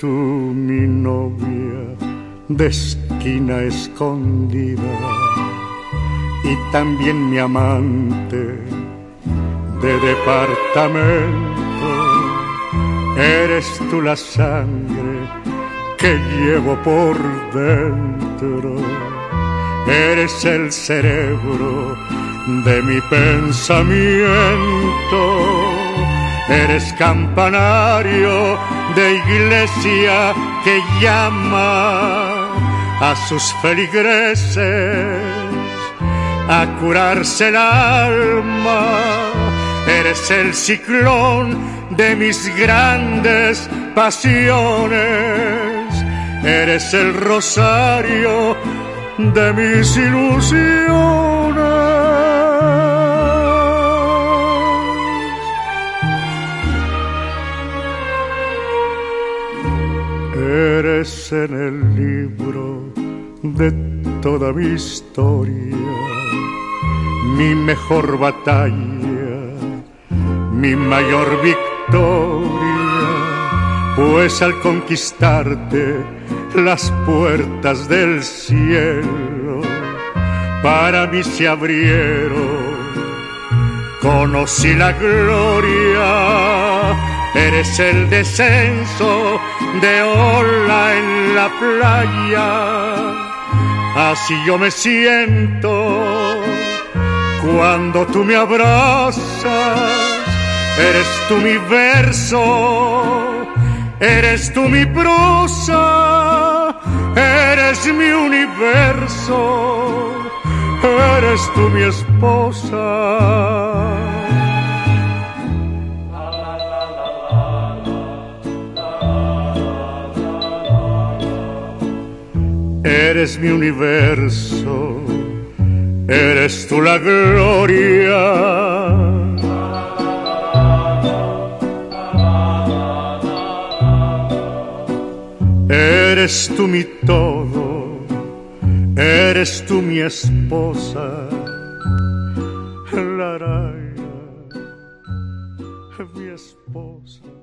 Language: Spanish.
Tú mi novia de esquina escondida y también mi amante de departamento. Eres tú la sangre que llevo por dentro. Eres el cerebro de mi pensamiento Eres campanario de iglesia que llama a sus feligreses a curarse el alma. Eres el ciclón de mis grandes pasiones. Eres el rosario de mis ilusiones. Eres en el libro de toda mi historia, mi mejor batalla, mi mayor victoria, pues al conquistarte las puertas del cielo para mí se abrieron, conocí la gloria Eres el descenso de ola en la playa. Así yo me siento cuando tú me abrazas. Eres tú mi verso, eres tú mi prosa, eres mi universo, eres tú mi esposa. Eres mi universo, eres tú la gloria. Eres tú mi todo, eres tú mi esposa. La raya, mi esposa.